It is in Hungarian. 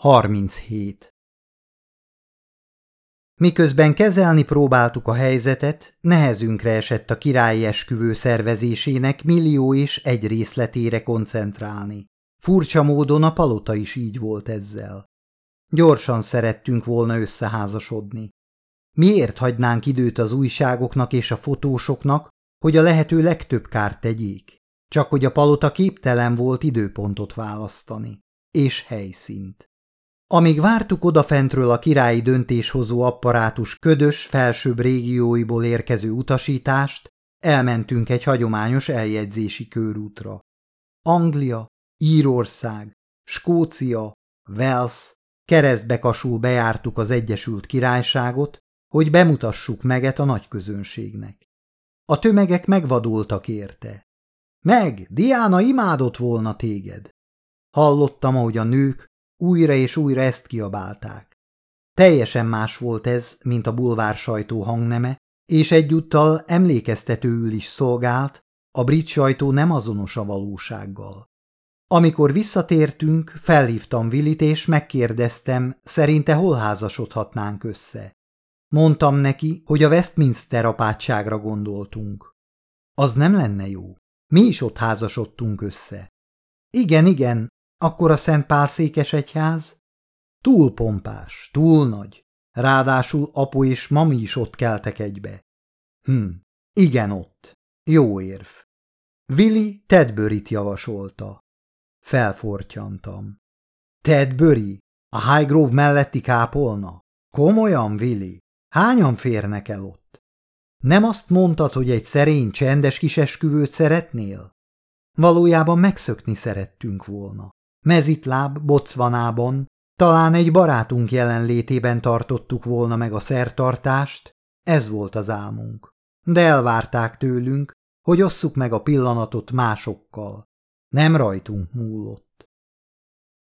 37. Miközben kezelni próbáltuk a helyzetet, nehezünkre esett a királyi esküvő szervezésének millió és egy részletére koncentrálni. Furcsa módon a palota is így volt ezzel. Gyorsan szerettünk volna összeházasodni. Miért hagynánk időt az újságoknak és a fotósoknak, hogy a lehető legtöbb kárt tegyék? Csak hogy a palota képtelen volt időpontot választani. És helyszínt. Amíg vártuk odafentről a királyi döntéshozó apparátus ködös, felsőbb régióiból érkező utasítást, elmentünk egy hagyományos eljegyzési körútra. Anglia, Írország, Skócia, Wales, keresztbekasul bejártuk az Egyesült Királyságot, hogy bemutassuk meget a nagyközönségnek. A tömegek megvadultak érte. Meg, Diana imádott volna téged. Hallottam, ahogy a nők újra és újra ezt kiabálták. Teljesen más volt ez, mint a bulvár sajtó hangneme, és egyúttal emlékeztetőül is szolgált, a brit sajtó nem azonos a valósággal. Amikor visszatértünk, felhívtam Willit és megkérdeztem, szerinte hol házasodhatnánk össze. Mondtam neki, hogy a Westminster apátságra gondoltunk. Az nem lenne jó. Mi is ott házasodtunk össze. Igen, igen, akkor a Szent Pál székes egyház? Túl pompás, túl nagy. Ráadásul apu és mami is ott keltek egybe. Hm, igen ott. Jó érv. Willy Tedbury-t javasolta. Felfortyantam. Tedbury? A Highgrove melletti kápolna? Komolyan, Willy? Hányan férnek el ott? Nem azt mondtad, hogy egy szerény, csendes kis esküvőt szeretnél? Valójában megszökni szerettünk volna. Mezitláb, Bocvanában, talán egy barátunk jelenlétében tartottuk volna meg a szertartást, ez volt az álmunk. De elvárták tőlünk, hogy osszuk meg a pillanatot másokkal. Nem rajtunk múlott.